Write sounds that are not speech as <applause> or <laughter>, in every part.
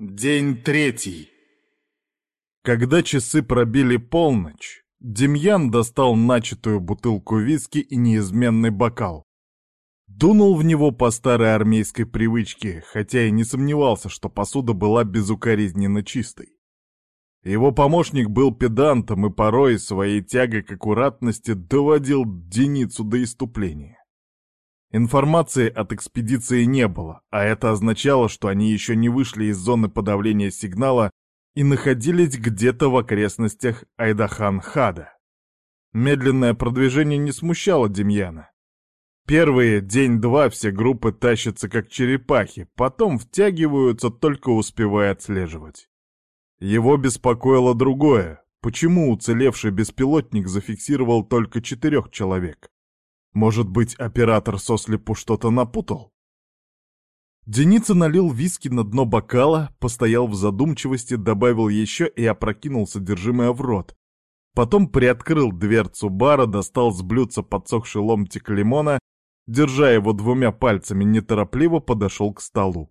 День третий. Когда часы пробили полночь, Демьян достал начатую бутылку виски и неизменный бокал. Дунул в него по старой армейской привычке, хотя и не сомневался, что посуда была безукоризненно чистой. Его помощник был педантом и порой своей тягой к аккуратности доводил Деницу до иступления. Информации от экспедиции не было, а это означало, что они еще не вышли из зоны подавления сигнала и находились где-то в окрестностях Айдахан-Хада. Медленное продвижение не смущало Демьяна. Первые день-два все группы тащатся как черепахи, потом втягиваются, только успевая отслеживать. Его беспокоило другое. Почему уцелевший беспилотник зафиксировал только четырех человек? Может быть, оператор сослепу что-то напутал? Деница налил виски на дно бокала, постоял в задумчивости, добавил еще и опрокинул содержимое в рот. Потом приоткрыл дверцу бара, достал с блюдца подсохший ломтик лимона, держа его двумя пальцами, неторопливо подошел к столу.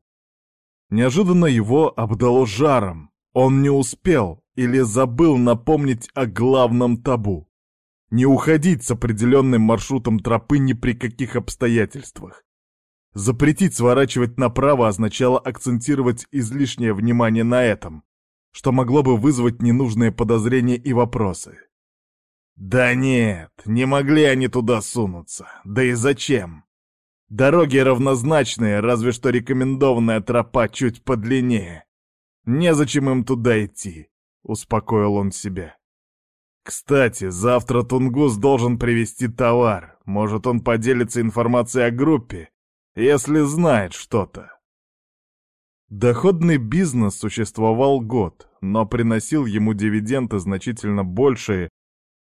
Неожиданно его обдало жаром. Он не успел или забыл напомнить о главном табу. Не уходить с определенным маршрутом тропы ни при каких обстоятельствах. Запретить сворачивать направо означало акцентировать излишнее внимание на этом, что могло бы вызвать ненужные подозрения и вопросы. Да нет, не могли они туда сунуться. Да и зачем? Дороги равнозначные, разве что рекомендованная тропа чуть подлиннее. Незачем им туда идти, успокоил он себя. Кстати, завтра Тунгус должен привезти товар. Может, он поделится информацией о группе, если знает что-то. Доходный бизнес существовал год, но приносил ему дивиденды значительно большие,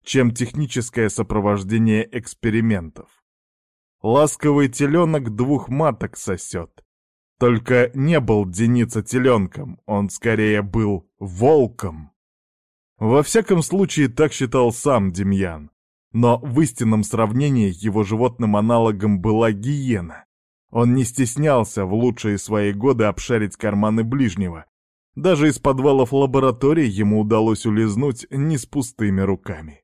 чем техническое сопровождение экспериментов. Ласковый теленок двух маток сосет. Только не был Деница теленком, он скорее был волком. Во всяком случае, так считал сам Демьян. Но в истинном сравнении его животным аналогом была гиена. Он не стеснялся в лучшие свои годы обшарить карманы ближнего. Даже из подвалов лаборатории ему удалось улизнуть не с пустыми руками.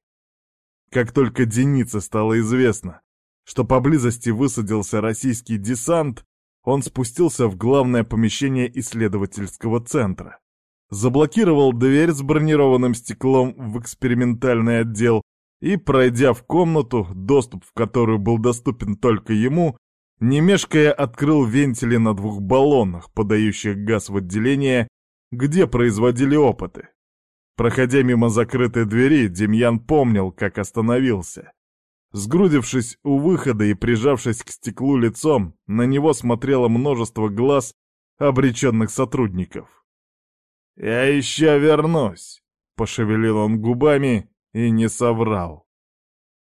Как только Денице стало известно, что поблизости высадился российский десант, он спустился в главное помещение исследовательского центра заблокировал дверь с бронированным стеклом в экспериментальный отдел и, пройдя в комнату, доступ в которую был доступен только ему, не мешкая открыл вентили на двух баллонах, подающих газ в отделение, где производили опыты. Проходя мимо закрытой двери, Демьян помнил, как остановился. Сгрудившись у выхода и прижавшись к стеклу лицом, на него смотрело множество глаз обреченных сотрудников. «Я еще вернусь», — пошевелил он губами и не соврал.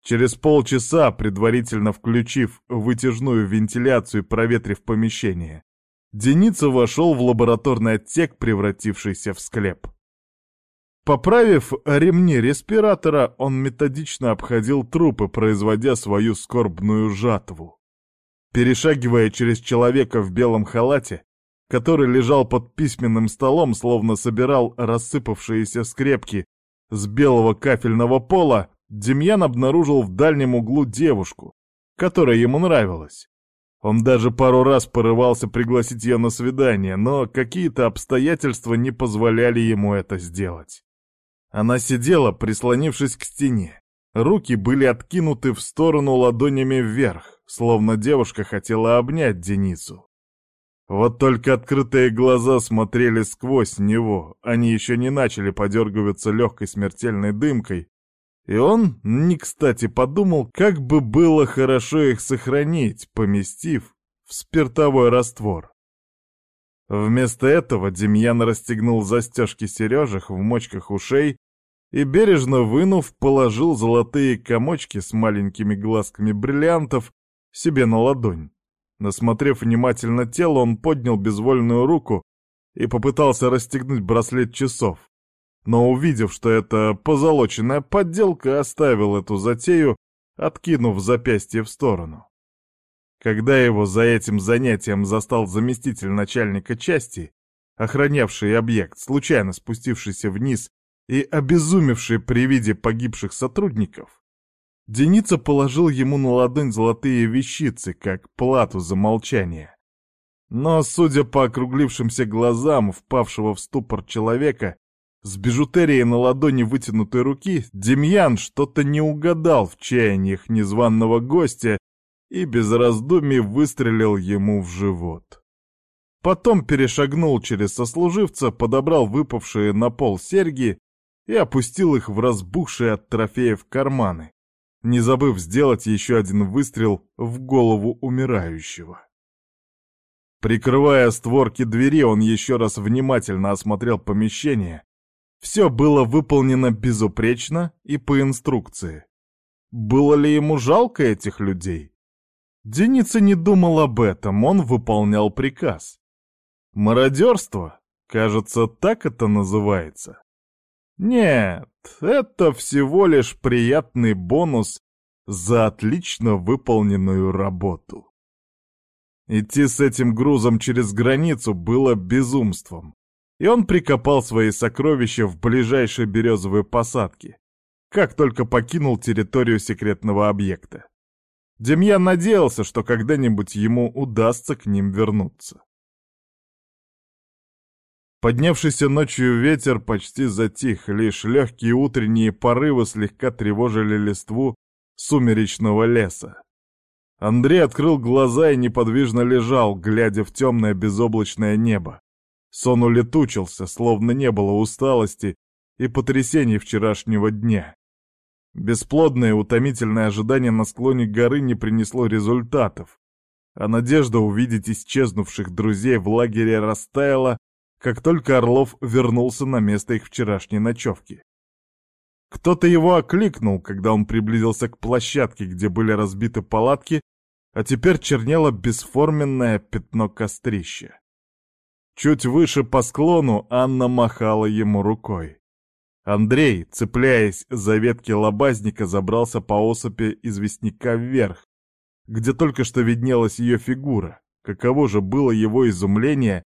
Через полчаса, предварительно включив вытяжную вентиляцию и проветрив помещение, Деница вошел в лабораторный отсек, превратившийся в склеп. Поправив ремни респиратора, он методично обходил трупы, производя свою скорбную жатву. Перешагивая через человека в белом халате, который лежал под письменным столом, словно собирал рассыпавшиеся скрепки с белого кафельного пола, Демьян обнаружил в дальнем углу девушку, которая ему нравилась. Он даже пару раз порывался пригласить ее на свидание, но какие-то обстоятельства не позволяли ему это сделать. Она сидела, прислонившись к стене. Руки были откинуты в сторону ладонями вверх, словно девушка хотела обнять Денису. Вот только открытые глаза смотрели сквозь него, они еще не начали подергиваться легкой смертельной дымкой, и он, не кстати, подумал, как бы было хорошо их сохранить, поместив в спиртовой раствор. Вместо этого Демьян расстегнул застежки сережек в мочках ушей и, бережно вынув, положил золотые комочки с маленькими глазками бриллиантов себе на ладонь. Насмотрев внимательно тело, он поднял безвольную руку и попытался расстегнуть браслет часов. Но увидев, что это позолоченная подделка, оставил эту затею, откинув запястье в сторону. Когда его за этим занятием застал заместитель начальника части, охранявшие объект, случайно спустившийся вниз и обезумевшие при виде погибших сотрудников, Деница положил ему на ладонь золотые вещицы, как плату за молчание. Но, судя по округлившимся глазам впавшего в ступор человека, с бижутерией на ладони вытянутой руки, Демьян что-то не угадал в чаяниях незваного гостя и без раздумий выстрелил ему в живот. Потом перешагнул через сослуживца, подобрал выпавшие на пол серьги и опустил их в разбухшие от трофеев карманы, не забыв сделать еще один выстрел в голову умирающего. Прикрывая створки двери, он еще раз внимательно осмотрел помещение. Все было выполнено безупречно и по инструкции. Было ли ему жалко этих людей? Деница не думал об этом, он выполнял приказ. Мародерство? Кажется, так это называется. Нет, это всего лишь приятный бонус за отлично выполненную работу. Идти с этим грузом через границу было безумством, и он прикопал свои сокровища в ближайшей березовой посадке, как только покинул территорию секретного объекта. Демьян надеялся, что когда-нибудь ему удастся к ним вернуться. Поднявшийся ночью ветер почти затих, лишь легкие утренние порывы слегка тревожили листву сумеречного леса. Андрей открыл глаза и неподвижно лежал, глядя в темное безоблачное небо. Сон улетучился, словно не было усталости и потрясений вчерашнего дня. Бесплодное утомительное ожидание на склоне горы не принесло результатов, а надежда увидеть исчезнувших друзей в лагере растаяла, как только Орлов вернулся на место их вчерашней ночевки. Кто-то его окликнул, когда он приблизился к площадке, где были разбиты палатки, а теперь чернело бесформенное пятно кострища. Чуть выше по склону Анна махала ему рукой. Андрей, цепляясь за ветки лобазника, забрался по осыпи известняка вверх, где только что виднелась ее фигура. Каково же было его изумление,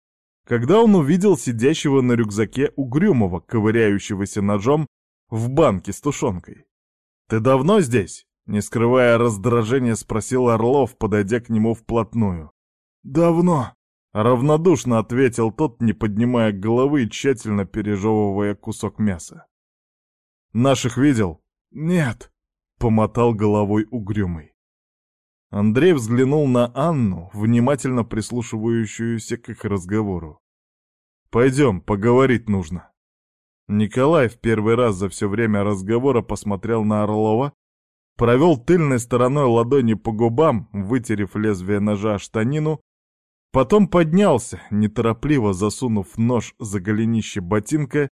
когда он увидел сидящего на рюкзаке угрюмого, ковыряющегося ножом в банке с тушенкой. «Ты давно здесь?» — не скрывая раздражения, спросил Орлов, подойдя к нему вплотную. «Давно», — равнодушно ответил тот, не поднимая головы и тщательно пережевывая кусок мяса. «Наших видел?» «Нет», — помотал головой угрюмый. Андрей взглянул на Анну, внимательно прислушивающуюся к их разговору. «Пойдем, поговорить нужно». Николай в первый раз за все время разговора посмотрел на Орлова, провел тыльной стороной ладони по губам, вытерев лезвие ножа штанину, потом поднялся, неторопливо засунув нож за голенище ботинка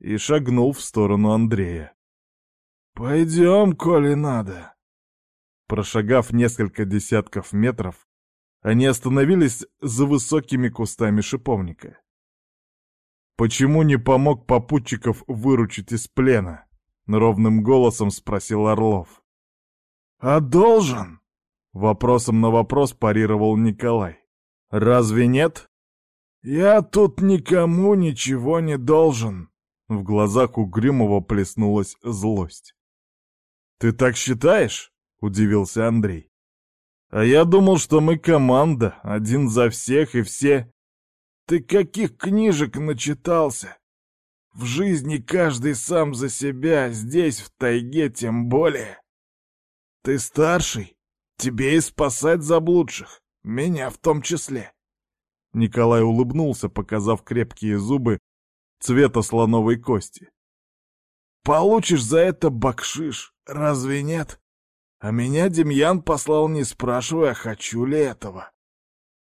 и шагнул в сторону Андрея. «Пойдем, коли надо». Прошагав несколько десятков метров, они остановились за высокими кустами шиповника. «Почему не помог попутчиков выручить из плена?» — ровным голосом спросил Орлов. «А должен?» — вопросом на вопрос парировал Николай. «Разве нет?» «Я тут никому ничего не должен». В глазах Угрюмова плеснулась злость. «Ты так считаешь?» — удивился Андрей. «А я думал, что мы команда, один за всех и все...» Ты каких книжек начитался? В жизни каждый сам за себя, здесь, в тайге, тем более. Ты старший, тебе и спасать заблудших, меня в том числе. Николай улыбнулся, показав крепкие зубы цвета слоновой кости. Получишь за это бакшиш, разве нет? А меня Демьян послал, не спрашивая, хочу ли этого.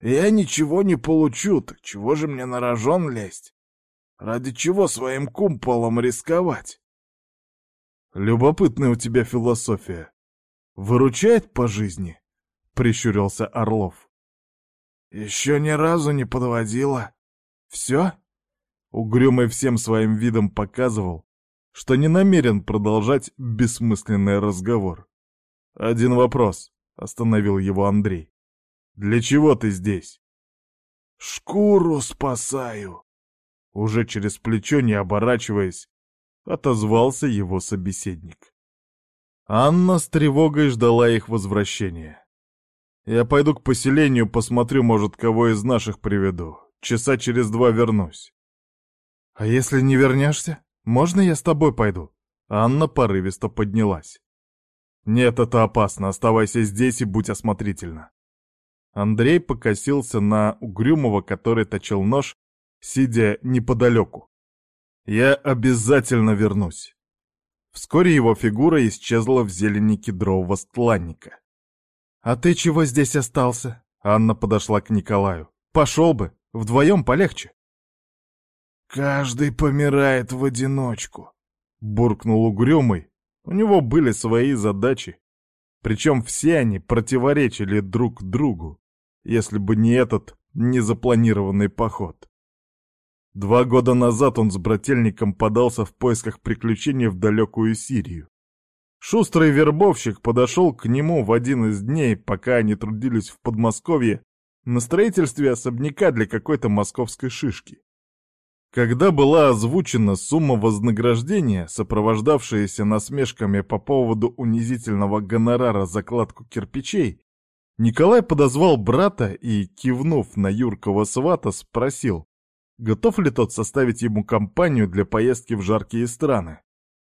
Я ничего не получу, так чего же мне на рожон лезть? Ради чего своим кумполом рисковать? Любопытная у тебя философия. Выручает по жизни? Прищурился Орлов. Еще ни разу не подводила. Все? Угрюмый всем своим видом показывал, что не намерен продолжать бессмысленный разговор. «Один вопрос», — остановил его Андрей. Для чего ты здесь?» «Шкуру спасаю», Уже через плечо, не оборачиваясь, отозвался его собеседник. Анна с тревогой ждала их возвращения. «Я пойду к поселению, посмотрю, может, кого из наших приведу. Часа через два вернусь». «А если не вернешься, можно я с тобой пойду?» Анна порывисто поднялась. «Нет, это опасно. Оставайся здесь и будь осмотрительна». Андрей покосился на Угрюмова, который точил нож, сидя неподалеку. «Я обязательно вернусь». Вскоре его фигура исчезла в зелени кедрового стланника. «А ты чего здесь остался?» Анна подошла к Николаю. «Пошел бы, вдвоем полегче». «Каждый помирает в одиночку», — буркнул угрюмый. У него были свои задачи. Причем все они противоречили друг другу если бы не этот незапланированный поход. Два года назад он с брательником подался в поисках приключений в далекую Сирию. Шустрый вербовщик подошел к нему в один из дней, пока они трудились в Подмосковье, на строительстве особняка для какой-то московской шишки. Когда была озвучена сумма вознаграждения, сопровождавшаяся насмешками по поводу унизительного гонорара за кладку кирпичей, Николай подозвал брата и, кивнув на Юркова свата, спросил, готов ли тот составить ему компанию для поездки в жаркие страны.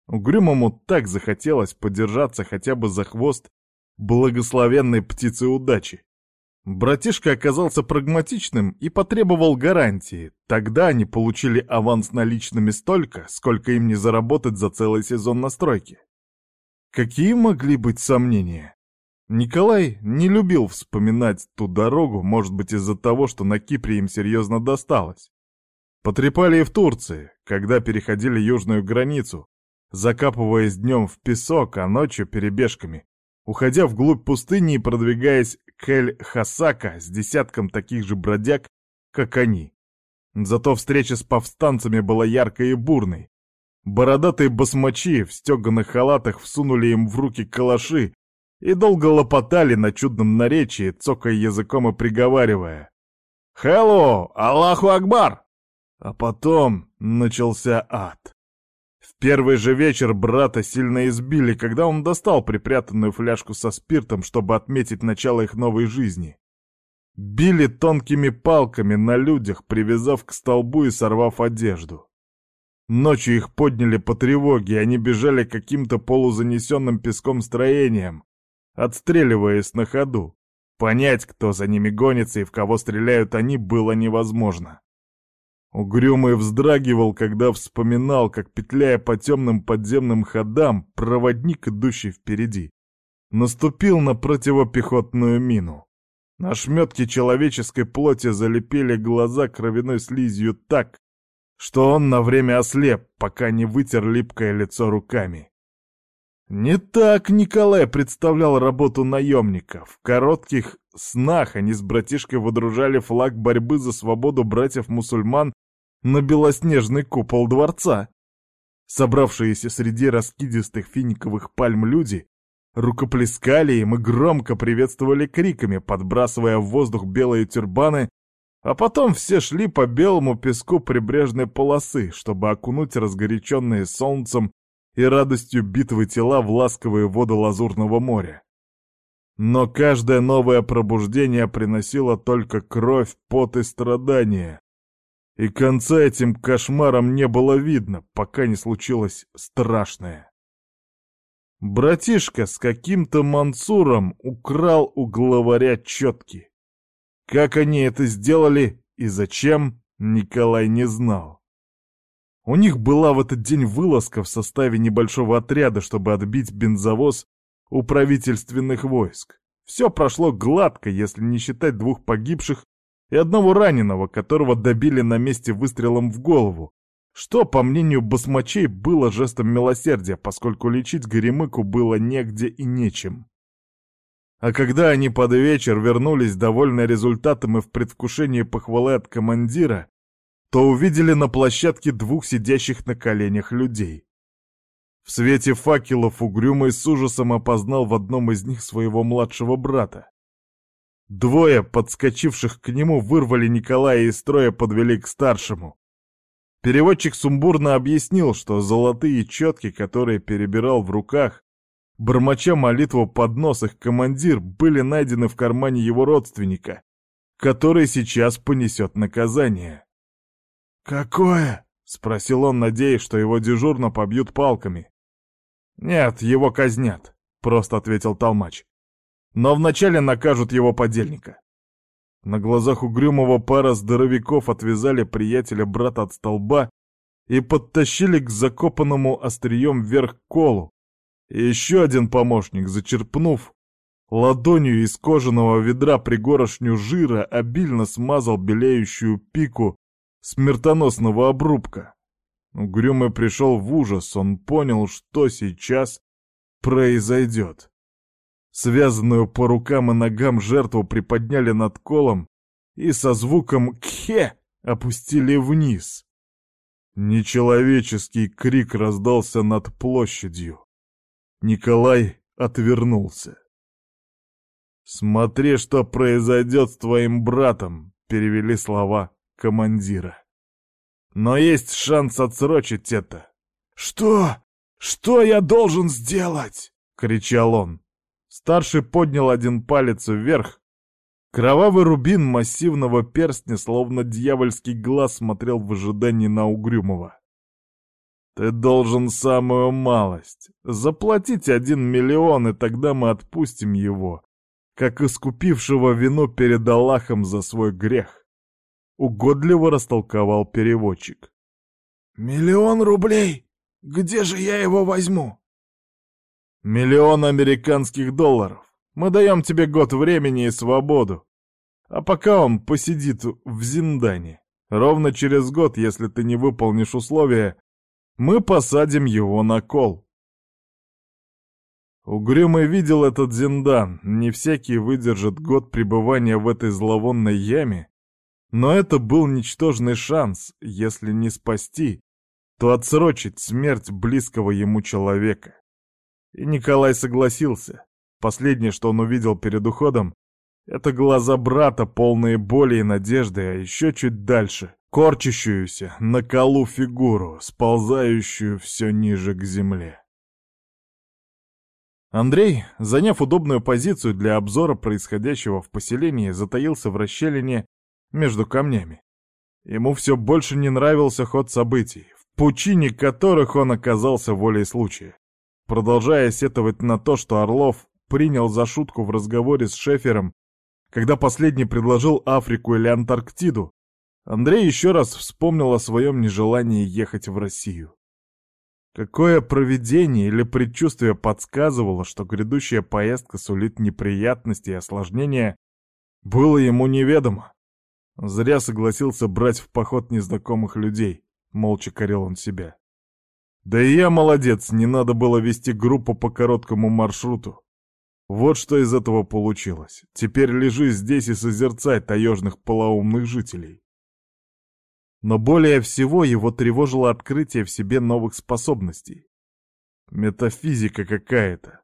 Угрюмому так захотелось подержаться хотя бы за хвост благословенной птицы удачи. Братишка оказался прагматичным и потребовал гарантии. Тогда они получили аванс наличными столько, сколько им не заработать за целый сезон настройки. Какие могли быть сомнения? Николай не любил вспоминать ту дорогу, может быть из-за того, что на Кипре им серьезно досталось. Потрепали и в Турции, когда переходили южную границу, закапываясь днем в песок, а ночью перебежками, уходя вглубь пустыни и продвигаясь к Эль-Хасака с десятком таких же бродяг, как они. Зато встреча с повстанцами была яркой и бурной. Бородатые басмачи в стеганых халатах всунули им в руки калаши и долго лопотали на чудном наречии, цокая языком и приговаривая. «Хэлло! Аллаху Акбар!» А потом начался ад. Первый же вечер брата сильно избили, когда он достал припрятанную фляжку со спиртом, чтобы отметить начало их новой жизни. Били тонкими палками на людях, привязав к столбу и сорвав одежду. Ночью их подняли по тревоге, и они бежали каким-то полузанесенным песком строением, отстреливаясь на ходу. Понять, кто за ними гонится и в кого стреляют они, было невозможно. Угрюмый вздрагивал, когда вспоминал, как, петляя по темным подземным ходам, проводник, идущий впереди, наступил на противопехотную мину. На шметке человеческой плоти залепили глаза кровяной слизью так, что он на время ослеп, пока не вытер липкое лицо руками. Не так Николай представлял работу наемника. В коротких снах они с братишкой водружали флаг борьбы за свободу братьев-мусульман на белоснежный купол дворца. Собравшиеся среди раскидистых финиковых пальм люди рукоплескали им и громко приветствовали криками, подбрасывая в воздух белые тюрбаны, а потом все шли по белому песку прибрежной полосы, чтобы окунуть разгоряченные солнцем и радостью битвы тела в ласковые воды Лазурного моря. Но каждое новое пробуждение приносило только кровь, пот и страдания. И конца этим кошмарам не было видно, пока не случилось страшное. Братишка с каким-то Мансуром украл у главаря четки. Как они это сделали и зачем, Николай не знал. У них была в этот день вылазка в составе небольшого отряда, чтобы отбить бензовоз у правительственных войск. Все прошло гладко, если не считать двух погибших и одного раненого, которого добили на месте выстрелом в голову, что, по мнению басмачей, было жестом милосердия, поскольку лечить Горемыку было негде и нечем. А когда они под вечер вернулись, довольные результатом и в предвкушении похвалы от командира, то увидели на площадке двух сидящих на коленях людей. В свете факелов угрюмый с ужасом опознал в одном из них своего младшего брата. Двое, подскочивших к нему, вырвали Николая из строя, подвели к старшему. Переводчик сумбурно объяснил, что золотые четки, которые перебирал в руках, бормоча молитву под нос их командир, были найдены в кармане его родственника, который сейчас понесет наказание. «Какое?» — спросил он, надеясь, что его дежурно побьют палками. «Нет, его казнят», — просто ответил Толмач. «Но вначале накажут его подельника». На глазах угрюмого пара здоровяков отвязали приятеля брата от столба и подтащили к закопанному острием вверх колу. И еще один помощник, зачерпнув ладонью из кожаного ведра пригорошню жира, обильно смазал белеющую пику смертоносного обрубка. Угрюмый пришел в ужас, он понял, что сейчас произойдет. Связанную по рукам и ногам жертву приподняли над колом и со звуком «кхе» опустили вниз. Нечеловеческий крик раздался над площадью. Николай отвернулся. «Смотри, что произойдет с твоим братом», — перевели слова командира. «Но есть шанс отсрочить это». «Что? Что я должен сделать?» — кричал он. Старший поднял один палец вверх. Кровавый рубин массивного перстня, словно дьявольский глаз, смотрел в ожидании на Угрюмого. «Ты должен самую малость. Заплатить один миллион, и тогда мы отпустим его, как искупившего вину перед Аллахом за свой грех», — угодливо растолковал переводчик. «Миллион рублей? Где же я его возьму?» Миллион американских долларов. Мы даем тебе год времени и свободу. А пока он посидит в Зиндане. Ровно через год, если ты не выполнишь условия, мы посадим его на кол. Угрюмый видел этот Зиндан. Не всякий выдержит год пребывания в этой зловонной яме. Но это был ничтожный шанс, если не спасти, то отсрочить смерть близкого ему человека. И Николай согласился. Последнее, что он увидел перед уходом, это глаза брата, полные боли и надежды, а еще чуть дальше — корчащуюся на колу фигуру, сползающую все ниже к земле. Андрей, заняв удобную позицию для обзора происходящего в поселении, затаился в расщелине между камнями. Ему все больше не нравился ход событий, в пучине которых он оказался волей случая. Продолжая сетовать на то, что Орлов принял за шутку в разговоре с Шефером, когда последний предложил Африку или Антарктиду, Андрей еще раз вспомнил о своем нежелании ехать в Россию. Какое провидение или предчувствие подсказывало, что грядущая поездка сулит неприятности и осложнения, было ему неведомо. Зря согласился брать в поход незнакомых людей, молча корил он себя. Да и я молодец, не надо было вести группу по короткому маршруту. Вот что из этого получилось. Теперь лежи здесь и созерцай таежных полоумных жителей. Но более всего его тревожило открытие в себе новых способностей. Метафизика какая-то.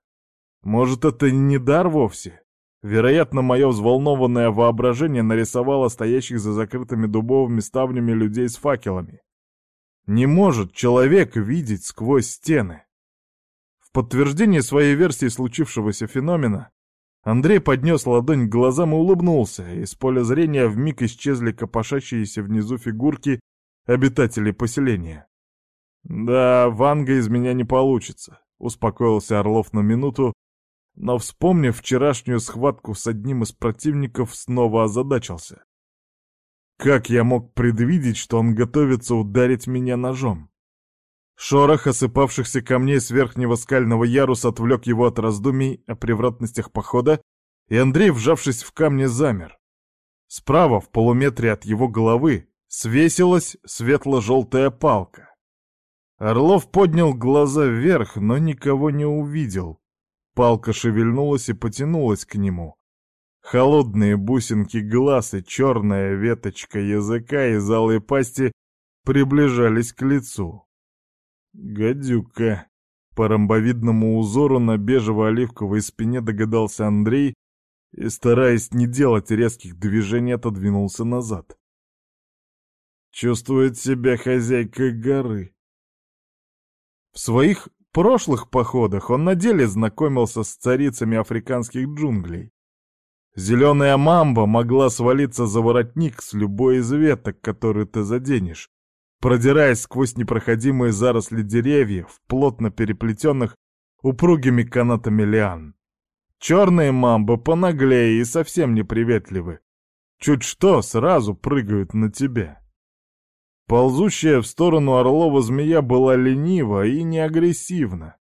Может, это не дар вовсе? Вероятно, мое взволнованное воображение нарисовало стоящих за закрытыми дубовыми ставнями людей с факелами. Не может человек видеть сквозь стены. В подтверждение своей версии случившегося феномена Андрей поднес ладонь к глазам и улыбнулся. Из поля зрения вмиг исчезли копошащиеся внизу фигурки обитателей поселения. «Да, Ванга из меня не получится», — успокоился Орлов на минуту, но, вспомнив вчерашнюю схватку с одним из противников, снова озадачился. Как я мог предвидеть, что он готовится ударить меня ножом? Шорох осыпавшихся камней с верхнего скального яруса отвлек его от раздумий о превратностях похода, и Андрей, вжавшись в камни, замер. Справа, в полуметре от его головы, свесилась светло-желтая палка. Орлов поднял глаза вверх, но никого не увидел. Палка шевельнулась и потянулась к нему. Холодные бусинки глаз и черная веточка языка из алой пасти приближались к лицу. Гадюка. По ромбовидному узору на бежево-оливковой спине догадался Андрей и, стараясь не делать резких движений, отодвинулся назад. Чувствует себя хозяйкой горы. В своих прошлых походах он на деле знакомился с царицами африканских джунглей. Зеленая мамба могла свалиться за воротник с любой из веток, которую ты заденешь, продираясь сквозь непроходимые заросли деревьев, плотно переплетенных упругими канатами лиан. Черные мамбы понаглее и совсем неприветливы. Чуть что, сразу прыгают на тебя. Ползущая в сторону Орлова змея была ленива и не агрессивна.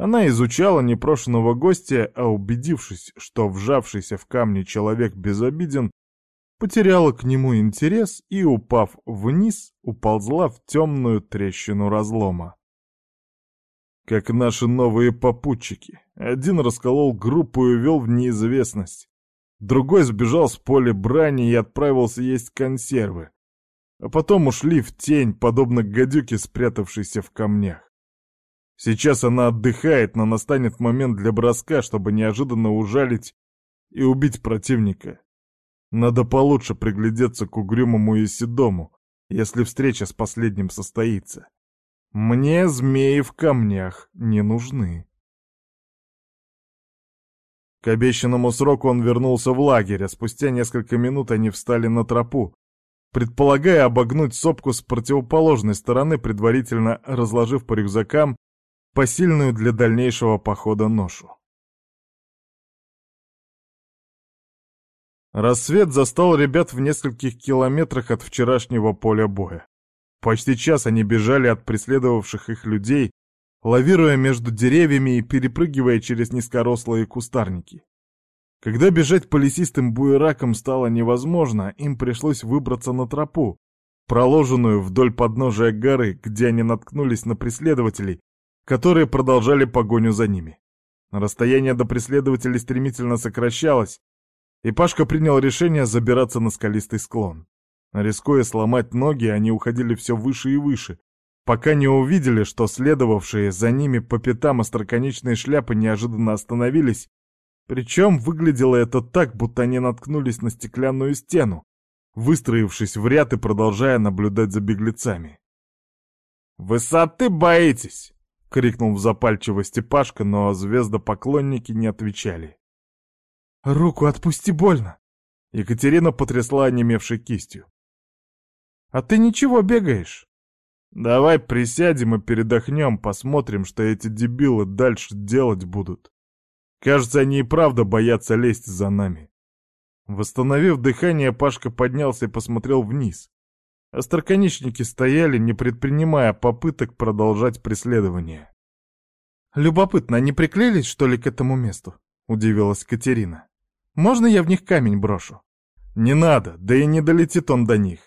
Она изучала непрошенного гостя, а убедившись, что вжавшийся в камни человек безобиден, потеряла к нему интерес и, упав вниз, уползла в темную трещину разлома. Как наши новые попутчики. Один расколол группу и увел в неизвестность. Другой сбежал с поля брани и отправился есть консервы. А потом ушли в тень, подобно гадюке, спрятавшейся в камнях. Сейчас она отдыхает, но настанет момент для броска, чтобы неожиданно ужалить и убить противника. Надо получше приглядеться к угрюмому и седому, если встреча с последним состоится. Мне змеи в камнях не нужны. К обещанному сроку он вернулся в лагерь, а спустя несколько минут они встали на тропу, предполагая обогнуть сопку с противоположной стороны, предварительно разложив по рюкзакам посильную для дальнейшего похода ношу. Рассвет застал ребят в нескольких километрах от вчерашнего поля боя. Почти час они бежали от преследовавших их людей, лавируя между деревьями и перепрыгивая через низкорослые кустарники. Когда бежать по лесистым буеракам стало невозможно, им пришлось выбраться на тропу, проложенную вдоль подножия горы, где они наткнулись на преследователей, которые продолжали погоню за ними. Расстояние до преследователей стремительно сокращалось, и Пашка принял решение забираться на скалистый склон. Рискуя сломать ноги, они уходили все выше и выше, пока не увидели, что следовавшие за ними по пятам остроконечные шляпы неожиданно остановились, причем выглядело это так, будто они наткнулись на стеклянную стену, выстроившись в ряд и продолжая наблюдать за беглецами. «Высоты боитесь!» — крикнул в запальчивости Пашка, но звездопоклонники не отвечали. «Руку отпусти, больно!» Екатерина потрясла онемевшей кистью. «А ты ничего бегаешь?» «Давай присядем и передохнем, посмотрим, что эти дебилы дальше делать будут. Кажется, они и правда боятся лезть за нами». Восстановив дыхание, Пашка поднялся и посмотрел вниз. Остроконечники стояли, не предпринимая попыток продолжать преследование. «Любопытно, они приклеились, что ли, к этому месту?» — удивилась Катерина. Можно я в них камень брошу?» «Не надо, да и не долетит он до них».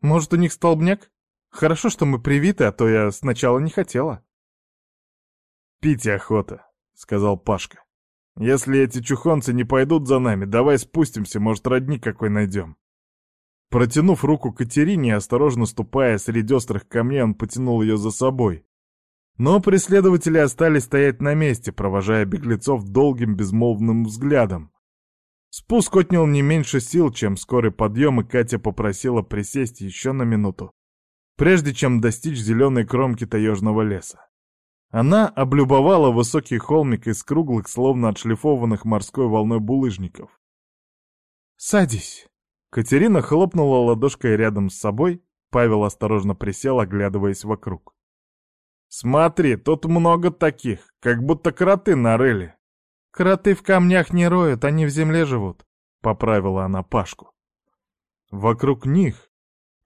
«Может, у них столбняк? Хорошо, что мы привиты, а то я сначала не хотела». «Пить охота», — сказал Пашка. «Если эти чухонцы не пойдут за нами, давай спустимся, может, родник какой найдем». Протянув руку Катерине, осторожно ступая среди острых камней, он потянул ее за собой. Но преследователи остались стоять на месте, провожая беглецов долгим безмолвным взглядом, Спуск отнял не меньше сил, чем скорый подъем, и Катя попросила присесть еще на минуту, прежде чем достичь зеленой кромки таежного леса. Она облюбовала высокий холмик из круглых, словно отшлифованных морской волной булыжников. «Садись!» Катерина хлопнула ладошкой рядом с собой, Павел осторожно присел, оглядываясь вокруг. «Смотри, тут много таких, как будто кроты нарыли. «Кроты в камнях не роют, они в земле живут», — поправила она Пашку. Вокруг них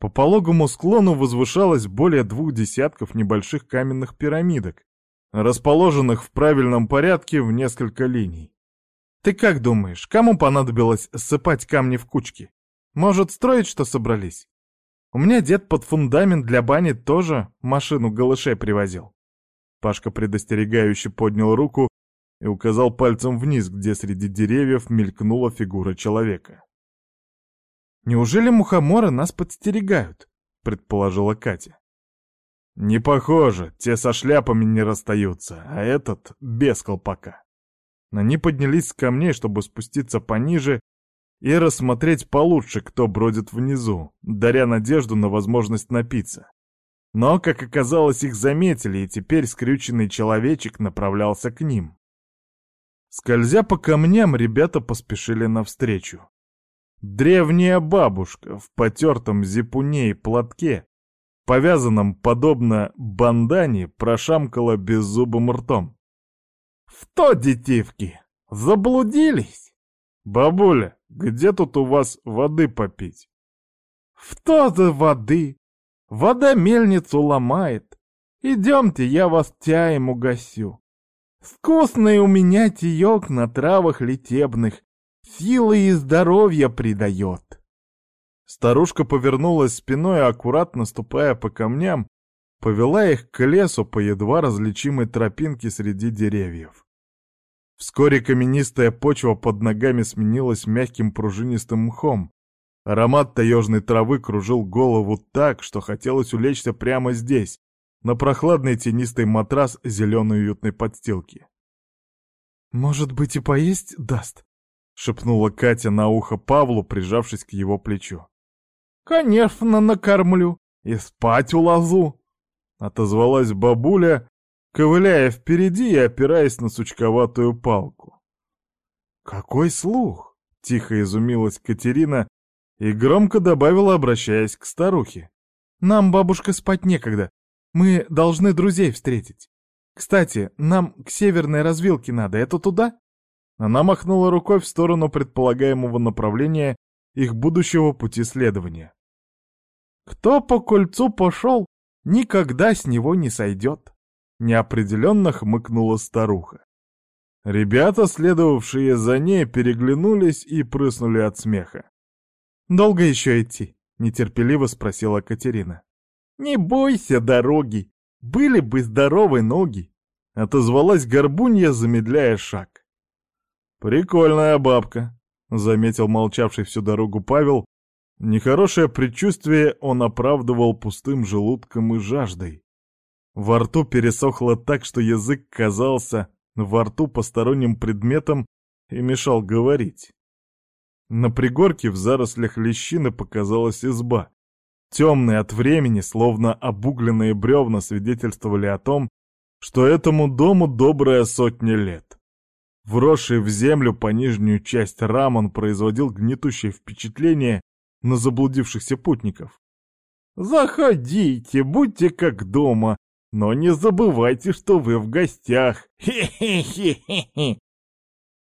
по пологому склону возвышалось более двух десятков небольших каменных пирамидок, расположенных в правильном порядке в несколько линий. «Ты как думаешь, кому понадобилось ссыпать камни в кучки? Может, строить что собрались? У меня дед под фундамент для бани тоже машину голышей привозил». Пашка предостерегающе поднял руку, и указал пальцем вниз, где среди деревьев мелькнула фигура человека. «Неужели мухоморы нас подстерегают?» — предположила Катя. «Не похоже, те со шляпами не расстаются, а этот без колпака». Они поднялись с камней, чтобы спуститься пониже, и рассмотреть получше, кто бродит внизу, даря надежду на возможность напиться. Но, как оказалось, их заметили, и теперь скрюченный человечек направлялся к ним. Скользя по камням, ребята поспешили навстречу. Древняя бабушка в потертом зипуне и платке, повязанном подобно бандане, прошамкала беззубым ртом. «В то, детивки, заблудились?» «Бабуля, где тут у вас воды попить?» «В то за воды! Вода мельницу ломает. Идемте, я вас чаем угощу. Вкусный у меня тиек на травах летебных, силы и здоровья придает. Старушка повернулась спиной, аккуратно ступая по камням, повела их к лесу по едва различимой тропинке среди деревьев. Вскоре каменистая почва под ногами сменилась мягким пружинистым мхом. Аромат таежной травы кружил голову так, что хотелось улечься прямо здесь, на прохладный тенистый матрас зеленой уютной подстилки. «Может быть, и поесть даст?» — шепнула Катя на ухо Павлу, прижавшись к его плечу. «Конечно, накормлю и спать улазу!» — отозвалась бабуля, ковыляя впереди и опираясь на сучковатую палку. «Какой слух!» — тихо изумилась Катерина и громко добавила, обращаясь к старухе. «Нам, бабушка, спать некогда. Мы должны друзей встретить. Кстати, нам к северной развилке надо. Это туда?» Она махнула рукой в сторону предполагаемого направления их будущего пути следования. «Кто по кольцу пошел, никогда с него не сойдет», — неопределенно хмыкнула старуха. Ребята, следовавшие за ней, переглянулись и прыснули от смеха. «Долго еще идти?» — нетерпеливо спросила Катерина. «Не бойся дороги, были бы здоровы ноги», — отозвалась горбунья, замедляя шаг. «Прикольная бабка», — заметил молчавший всю дорогу Павел. Нехорошее предчувствие он оправдывал пустым желудком и жаждой. Во рту пересохло так, что язык казался во рту посторонним предметом и мешал говорить. На пригорке в зарослях лещины показалась изба. Темные от времени, словно обугленные бревна, свидетельствовали о том, что этому дому добрая сотня лет. Вросший в землю по нижнюю часть рам он производил гнетущее впечатление на заблудившихся путников. «Заходите, будьте как дома, но не забывайте, что вы в гостях! Хе-хе-хе-хе-хе!»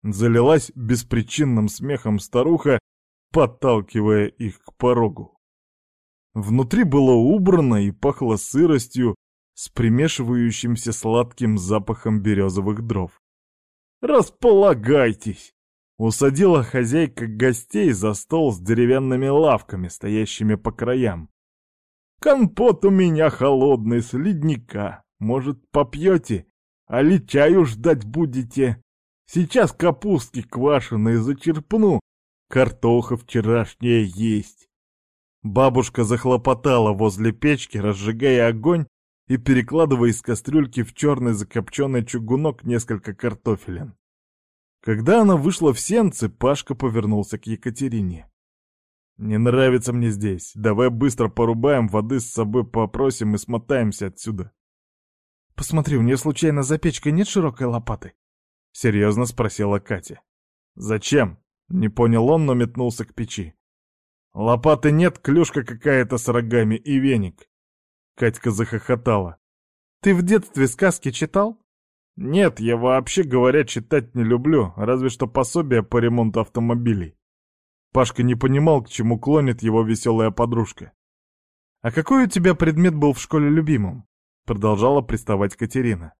Залилась беспричинным смехом старуха, подталкивая их к порогу. Внутри было убрано и пахло сыростью с примешивающимся сладким запахом березовых дров. «Располагайтесь!» Усадила хозяйка гостей за стол с деревянными лавками, стоящими по краям. «Компот у меня холодный, с ледника. Может, попьете? Али чаю ждать будете? Сейчас капустки квашеные зачерпну. Картоха вчерашняя есть». Бабушка захлопотала возле печки, разжигая огонь и перекладывая из кастрюльки в черный закопченный чугунок несколько картофелин. Когда она вышла в сенцы, Пашка повернулся к Екатерине. «Не нравится мне здесь. Давай быстро порубаем, воды с собой попросим и смотаемся отсюда». «Посмотри, у нее случайно за печкой нет широкой лопаты?» — серьезно спросила Катя. «Зачем?» — не понял он, но метнулся к печи. «Лопаты нет, клюшка какая-то с рогами и веник. Катька захохотала. «Ты в детстве сказки читал?» «Нет, я вообще, говоря, читать не люблю, разве что пособие по ремонту автомобилей». Пашка не понимал, к чему клонит его веселая подружка. «А какой у тебя предмет был в школе любимым?» Продолжала приставать Катерина.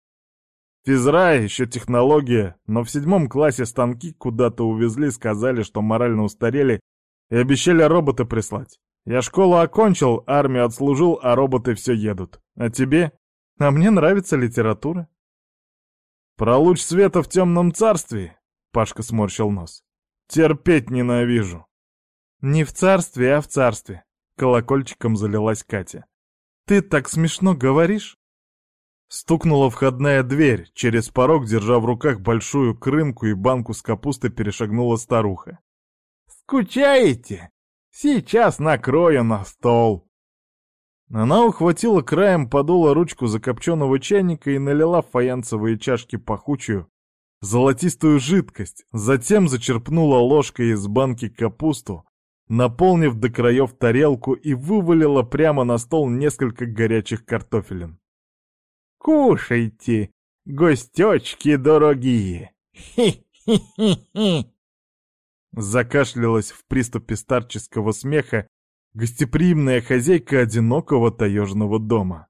Физра, еще технология, но в седьмом классе станки куда-то увезли, сказали, что морально устарели, и обещали робота прислать. Я школу окончил, армию отслужил, а роботы все едут. А тебе? А мне нравится литература. Про луч света в темном царстве? Пашка сморщил нос. Терпеть ненавижу. Не в царстве, а в царстве. Колокольчиком залилась Катя. Ты так смешно говоришь? Стукнула входная дверь. Через порог, держа в руках большую крынку и банку с капустой, перешагнула старуха. Скучаете? Сейчас накрою на стол!» Она ухватила краем подола ручку закопченного чайника и налила в фаянсовые чашки пахучую, золотистую жидкость, затем зачерпнула ложкой из банки капусту, наполнив до краев тарелку и вывалила прямо на стол несколько горячих картофелин. «Кушайте, гостечки дорогие! Хи-хи-хи-хи!» Закашлялась в приступе старческого смеха гостеприимная хозяйка одинокого таежного дома.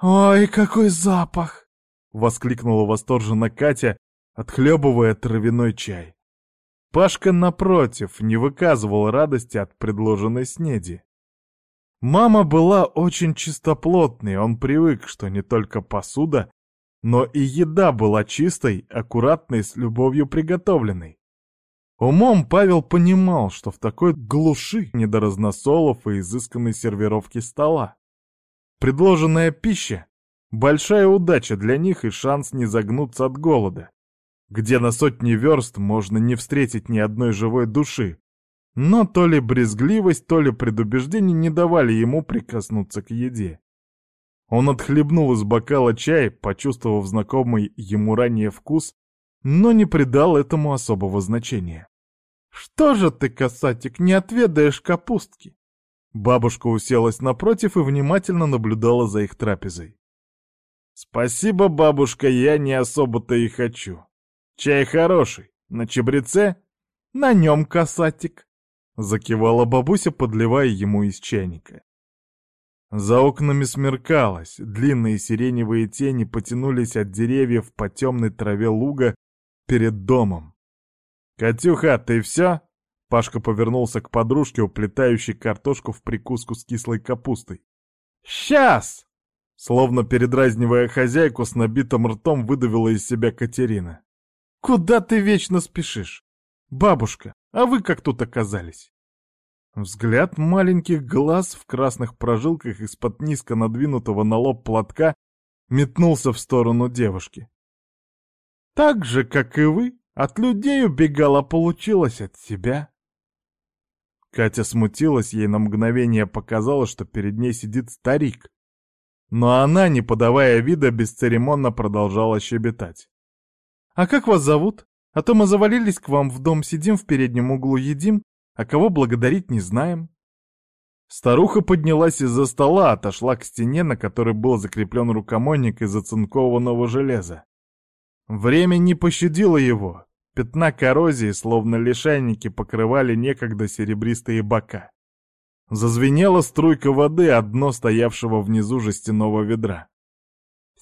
«Ой, какой запах!» — воскликнула восторженно Катя, отхлебывая травяной чай. Пашка, напротив, не выказывал радости от предложенной снеди. Мама была очень чистоплотной, он привык, что не только посуда, но и еда была чистой, аккуратной, с любовью приготовленной. Умом Павел понимал, что в такой глуши не до разносолов и изысканной сервировки стола. Предложенная пища — большая удача для них и шанс не загнуться от голода, где на сотни верст можно не встретить ни одной живой души. Но то ли брезгливость, то ли предубеждение не давали ему прикоснуться к еде. Он отхлебнул из бокала чай, почувствовав знакомый ему ранее вкус, но не придал этому особого значения. «Что же ты, касатик, не отведаешь капустки?» Бабушка уселась напротив и внимательно наблюдала за их трапезой. «Спасибо, бабушка, я не особо-то и хочу. Чай хороший, на чебреце?» «На нем, касатик!» — закивала бабуся, подливая ему из чайника. За окнами смеркалось, длинные сиреневые тени потянулись от деревьев по темной траве луга перед домом. «Катюха, ты все?» Пашка повернулся к подружке, уплетающей картошку в прикуску с кислой капустой. «Сейчас!» Словно передразнивая хозяйку, с набитым ртом выдавила из себя Катерина. «Куда ты вечно спешишь? Бабушка, а вы как тут оказались?» Взгляд маленьких глаз в красных прожилках из-под низко надвинутого на лоб платка метнулся в сторону девушки. «Так же, как и вы, от людей убегала, получилось от себя». Катя смутилась, ей на мгновение показалось, что перед ней сидит старик. Но она, не подавая вида, бесцеремонно продолжала щебетать. «А как вас зовут? А то мы завалились к вам в дом, сидим в переднем углу, едим, а кого благодарить не знаем». Старуха поднялась из-за стола, отошла к стене, на которой был закреплен рукомойник из оцинкованного железа. Время не пощадило его. Пятна коррозии, словно лишайники, покрывали некогда серебристые бока. Зазвенела струйка воды от дно стоявшего внизу жестяного ведра.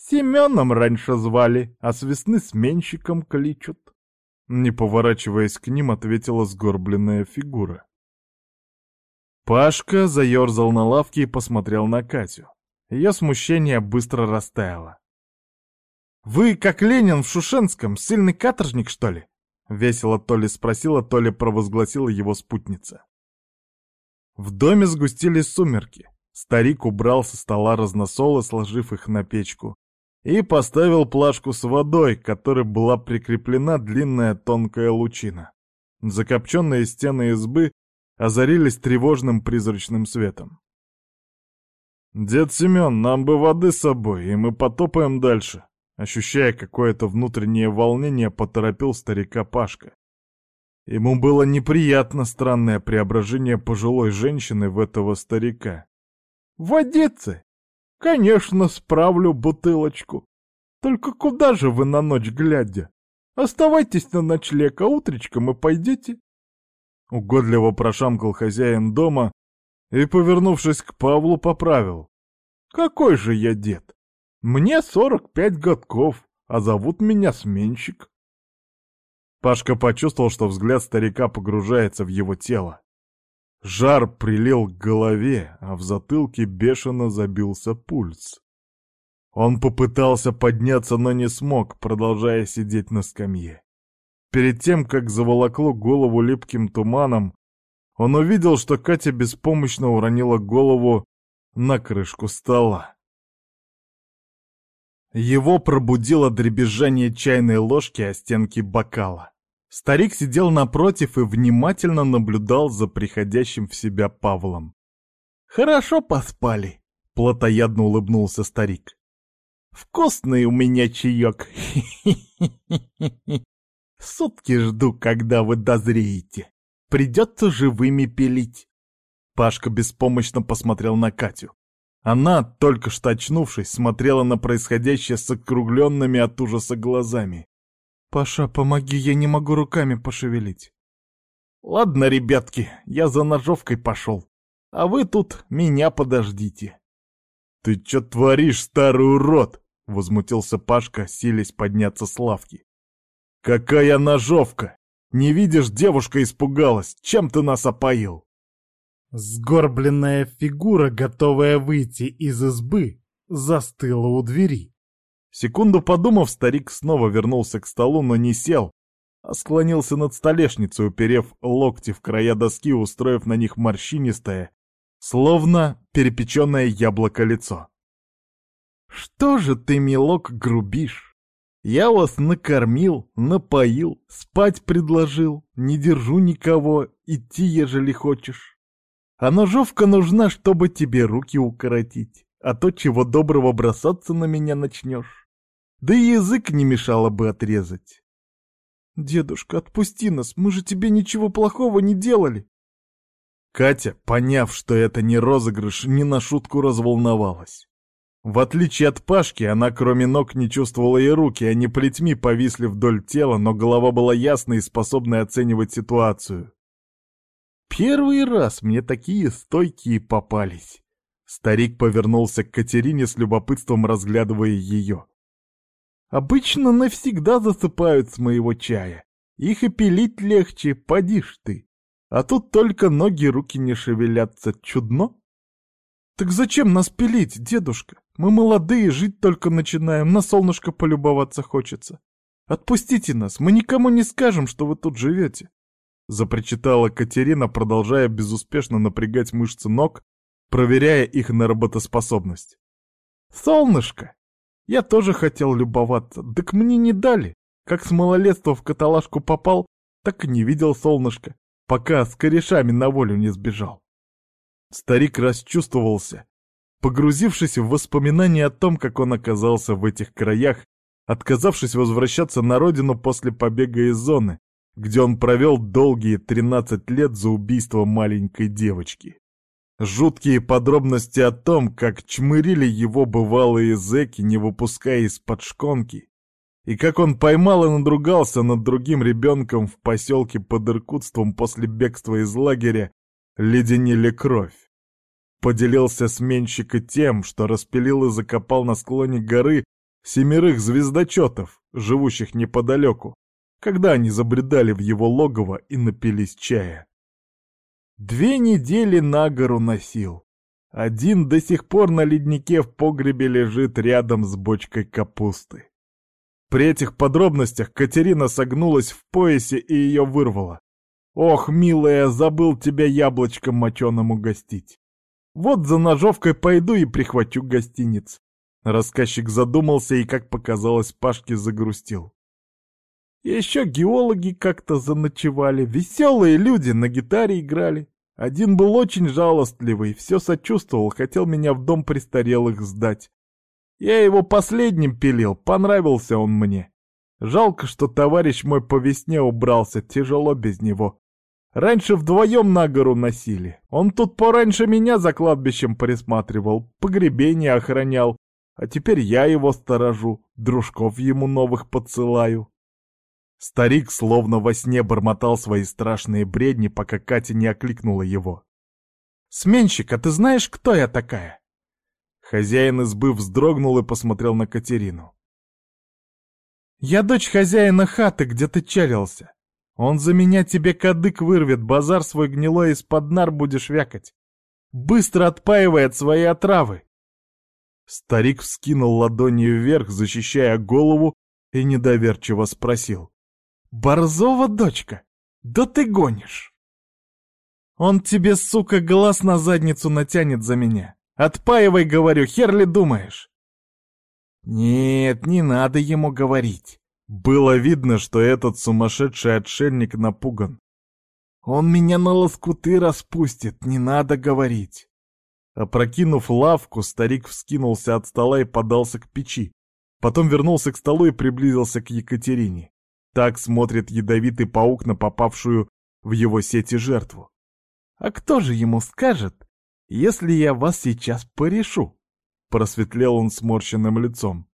«Семеном раньше звали, а с весны сменщиком кличут». Не поворачиваясь к ним, ответила сгорбленная фигура. Пашка заерзал на лавке и посмотрел на Катю. Ее смущение быстро растаяло. «Вы, как Ленин в Шушенском, сильный каторжник, что ли?» Весело то ли спросила, то ли провозгласила его спутница. В доме сгустились сумерки. Старик убрал со стола разносолы, сложив их на печку, и поставил плашку с водой, к которой была прикреплена длинная тонкая лучина. Закопченные стены избы озарились тревожным призрачным светом. «Дед Семен, нам бы воды с собой, и мы потопаем дальше», ощущая какое-то внутреннее волнение, поторопил старика Пашка. Ему было неприятно странное преображение пожилой женщины в этого старика. «Водицы!» «Конечно, справлю бутылочку. Только куда же вы на ночь глядя? Оставайтесь на ночлег, а утречком и пойдете». Угодливо прошамкал хозяин дома и, повернувшись к Павлу, поправил. «Какой же я дед? Мне сорок пять годков, а зовут меня Сменщик». Пашка почувствовал, что взгляд старика погружается в его тело. Жар прилил к голове, а в затылке бешено забился пульс. Он попытался подняться, но не смог, продолжая сидеть на скамье. Перед тем, как заволокло голову липким туманом, он увидел, что Катя беспомощно уронила голову на крышку стола. Его пробудило дребезжание чайной ложки о стенки бокала. Старик сидел напротив и внимательно наблюдал за приходящим в себя Павлом. «Хорошо поспали», — плотоядно улыбнулся старик. «Вкусный у меня чаек. <laughs> Сутки жду, когда вы дозреете. Придется живыми пилить». Пашка беспомощно посмотрел на Катю. Она, только что очнувшись, смотрела на происходящее с округленными от ужаса глазами. «Паша, помоги, я не могу руками пошевелить». «Ладно, ребятки, я за ножовкой пошел, а вы тут меня подождите». «Ты чё творишь, старый урод?» — возмутился Пашка, силясь подняться с лавки. «Какая ножовка! Не видишь, девушка испугалась. Чем ты нас опоил?» Сгорбленная фигура, готовая выйти из избы, застыла у двери. Секунду подумав, старик снова вернулся к столу, но не сел, а склонился над столешницей, уперев локти в края доски, устроив на них морщинистое, словно перепеченное яблоко лицо. «Что же ты, милок, грубишь? Я вас накормил, напоил, спать предложил, не держу никого, идти, ежели хочешь. А ножовка нужна, чтобы тебе руки укоротить, а то чего доброго бросаться на меня начнешь. Да и язык не мешало бы отрезать. «Дедушка, отпусти нас, мы же тебе ничего плохого не делали!» Катя, поняв, что это не розыгрыш, не на шутку разволновалась. В отличие от Пашки, она кроме ног не чувствовала и руки, они плетьми повисли вдоль тела, но голова была ясной и способной оценивать ситуацию. «Первый раз мне такие стойкие попались!» Старик повернулся к Катерине с любопытством, разглядывая ее. Обычно навсегда засыпают с моего чая. Их и пилить легче, ж ты. А тут только ноги руки не шевелятся. Чудно? Так зачем нас пилить, дедушка? Мы молодые, жить только начинаем, на солнышко полюбоваться хочется. Отпустите нас, мы никому не скажем, что вы тут живете. Запричитала Катерина, продолжая безуспешно напрягать мышцы ног, проверяя их на работоспособность. «Солнышко! Я тоже хотел любоваться, так мне не дали. Как с малолетства в каталажку попал, так и не видел солнышко, пока с корешами на волю не сбежал. Старик расчувствовался, погрузившись в воспоминания о том, как он оказался в этих краях, отказавшись возвращаться на родину после побега из зоны, где он провел долгие 13 лет за убийство маленькой девочки. Жуткие подробности о том, как чмырили его бывалые зэки, не выпуская из-под шконки, и как он поймал и надругался над другим ребенком в поселке под Иркутством после бегства из лагеря, леденили кровь. Поделился сменщик и тем, что распилил и закопал на склоне горы семерых звездочетов, живущих неподалеку, когда они забредали в его логово и напились чая. Две недели на гору носил. Один до сих пор на леднике в погребе лежит рядом с бочкой капусты. При этих подробностях Катерина согнулась в поясе и ее вырвала. «Ох, милая, забыл тебя яблочком моченым угостить. Вот за ножовкой пойду и прихвачу гостиниц». Рассказчик задумался и, как показалось, Пашке загрустил. Еще геологи как-то заночевали, веселые люди на гитаре играли. Один был очень жалостливый, все сочувствовал, хотел меня в дом престарелых сдать. Я его последним пилил, понравился он мне. Жалко, что товарищ мой по весне убрался, тяжело без него. Раньше вдвоем на гору носили. Он тут пораньше меня за кладбищем присматривал, погребение охранял. А теперь я его сторожу, дружков ему новых подсылаю. Старик словно во сне бормотал свои страшные бредни, пока Катя не окликнула его. «Сменщик, а ты знаешь, кто я такая?» Хозяин избы вздрогнул и посмотрел на Катерину. «Я дочь хозяина хаты, где ты чалился. Он за меня тебе кадык вырвет, базар свой гнилой из-под нар будешь вякать. Быстро отпаивает свои отравы!» Старик вскинул ладонью вверх, защищая голову, и недоверчиво спросил. Борзова дочка? Да ты гонишь! Он тебе, сука, глаз на задницу натянет за меня. Отпаивай, говорю, хер ли думаешь? Нет, не надо ему говорить. Было видно, что этот сумасшедший отшельник напуган. «Он меня на лоскуты распустит, не надо говорить!» Опрокинув лавку, старик вскинулся от стола и подался к печи. Потом вернулся к столу и приблизился к Екатерине. Так смотрит ядовитый паук на попавшую в его сети жертву. «А кто же ему скажет, если я вас сейчас порешу?» Просветлел он сморщенным лицом.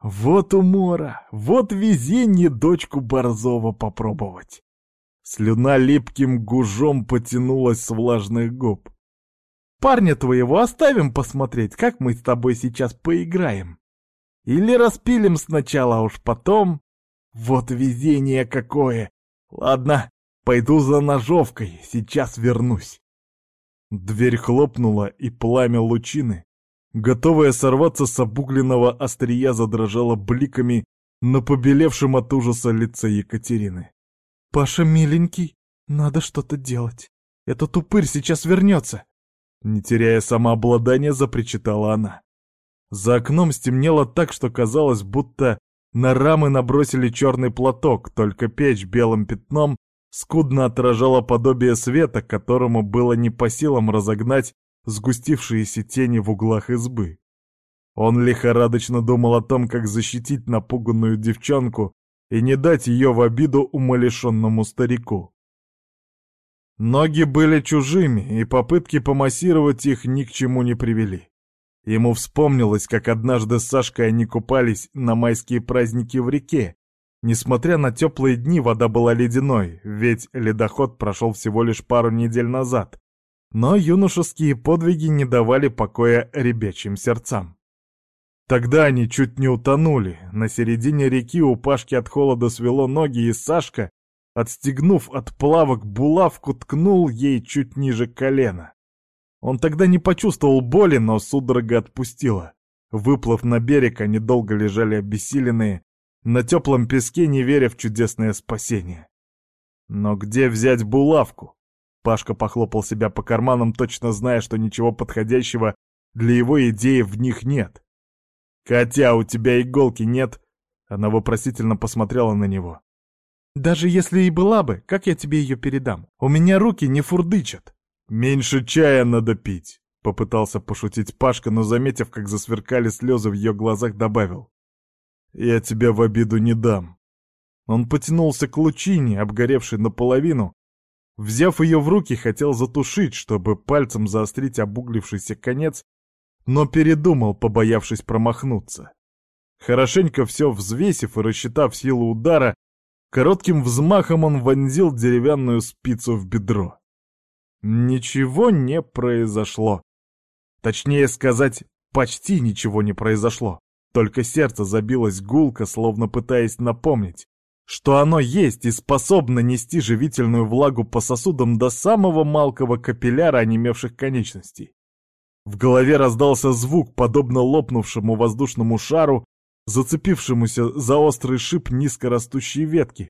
«Вот умора, вот везение дочку Борзова попробовать!» Слюна липким гужом потянулась с влажных губ. «Парня твоего оставим посмотреть, как мы с тобой сейчас поиграем. Или распилим сначала, а уж потом. Вот везение какое! Ладно, пойду за ножовкой, сейчас вернусь». Дверь хлопнула, и пламя лучины, готовое сорваться с обугленного острия, задрожало бликами на побелевшем от ужаса лице Екатерины. «Паша, миленький, надо что-то делать. Этот упырь сейчас вернется!» Не теряя самообладания, запричитала она. За окном стемнело так, что казалось, будто на рамы набросили черный платок, только печь белым пятном скудно отражала подобие света, которому было не по силам разогнать сгустившиеся тени в углах избы. Он лихорадочно думал о том, как защитить напуганную девчонку и не дать ее в обиду умалишенному старику. Ноги были чужими, и попытки помассировать их ни к чему не привели. Ему вспомнилось, как однажды с Сашкой они купались на майские праздники в реке. Несмотря на теплые дни, вода была ледяной, ведь ледоход прошел всего лишь пару недель назад. Но юношеские подвиги не давали покоя ребячим сердцам. Тогда они чуть не утонули. На середине реки у Пашки от холода свело ноги, и Сашка, отстегнув от плавок булавку, ткнул ей чуть ниже колена. Он тогда не почувствовал боли, но судорога отпустила. Выплыв на берег, они долго лежали обессиленные, на теплом песке, не веря в чудесное спасение. Но где взять булавку? Пашка похлопал себя по карманам, точно зная, что ничего подходящего для его идеи в них нет. «Катя, у тебя иголки нет?» Она вопросительно посмотрела на него. «Даже если и была бы, как я тебе ее передам? У меня руки не фурдычат». «Меньше чая надо пить», — попытался пошутить Пашка, но, заметив, как засверкали слезы в ее глазах, добавил. «Я тебя в обиду не дам». Он потянулся к лучине, обгоревшей наполовину, взяв ее в руки, хотел затушить, чтобы пальцем заострить обуглившийся конец но передумал, побоявшись промахнуться. Хорошенько все взвесив и рассчитав силу удара, коротким взмахом он вонзил деревянную спицу в бедро. Ничего не произошло. Точнее сказать, почти ничего не произошло. Только сердце забилось гулко, словно пытаясь напомнить, что оно есть и способно нести живительную влагу по сосудам до самого малкого капилляра онемевших конечностей. В голове раздался звук, подобно лопнувшему воздушному шару, зацепившемуся за острый шип низкорастущей ветки.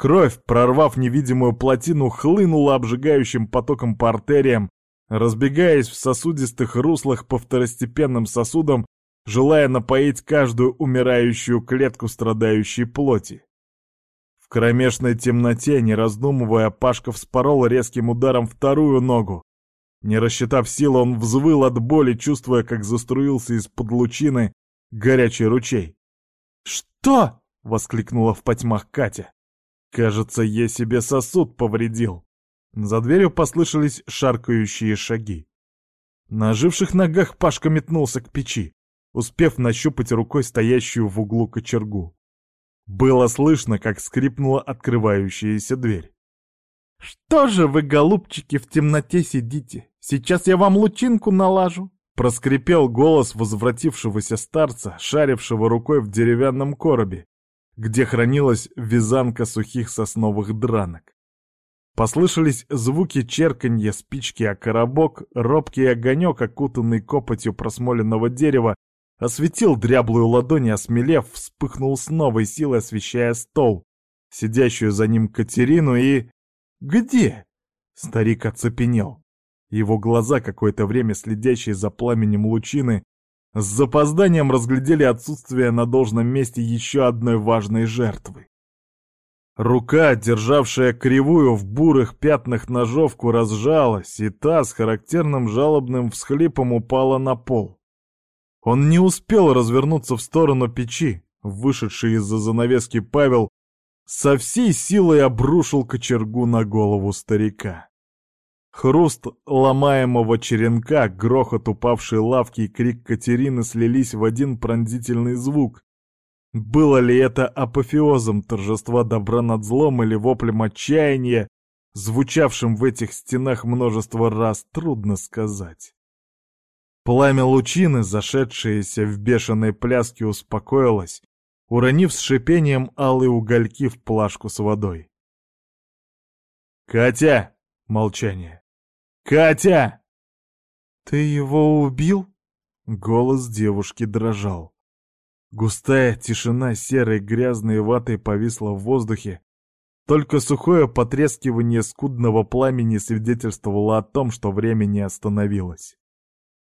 Кровь, прорвав невидимую плотину, хлынула обжигающим потоком по артериям, разбегаясь в сосудистых руслах по второстепенным сосудам, желая напоить каждую умирающую клетку страдающей плоти. В кромешной темноте, не раздумывая, Пашка вспорол резким ударом вторую ногу, не рассчитав сил, он взвыл от боли, чувствуя, как заструился из-под лучины горячий ручей. «Что?» — воскликнула в потьмах Катя. «Кажется, я себе сосуд повредил». За дверью послышались шаркающие шаги. На оживших ногах Пашка метнулся к печи, успев нащупать рукой стоящую в углу кочергу. Было слышно, как скрипнула открывающаяся дверь. «Что же вы, голубчики, в темноте сидите? Сейчас я вам лучинку налажу!» Проскрипел голос возвратившегося старца, шарившего рукой в деревянном коробе, где хранилась вязанка сухих сосновых дранок. Послышались звуки черканья спички о коробок, робкий огонек, окутанный копотью просмоленного дерева, осветил дряблую ладонь и, осмелев, вспыхнул с новой силой, освещая стол, сидящую за ним Катерину и... «Где?» Старик оцепенел. Его глаза, какое-то время следящие за пламенем лучины, с запозданием разглядели отсутствие на должном месте еще одной важной жертвы. Рука, державшая кривую в бурых пятнах ножовку, разжалась, и та с характерным жалобным всхлипом упала на пол. Он не успел развернуться в сторону печи. Вышедший из-за занавески Павел со всей силой обрушил кочергу на голову старика. Хруст ломаемого черенка, грохот упавшей лавки и крик Катерины слились в один пронзительный звук. Было ли это апофеозом торжества добра над злом или воплем отчаяния, звучавшим в этих стенах множество раз, трудно сказать. Пламя лучины, зашедшееся в бешеной пляске, успокоилось, уронив с шипением алые угольки в плашку с водой. «Катя!» — молчание. «Катя!» «Ты его убил?» Голос девушки дрожал. Густая тишина серой грязной ватой повисла в воздухе. Только сухое потрескивание скудного пламени свидетельствовало о том, что время не остановилось.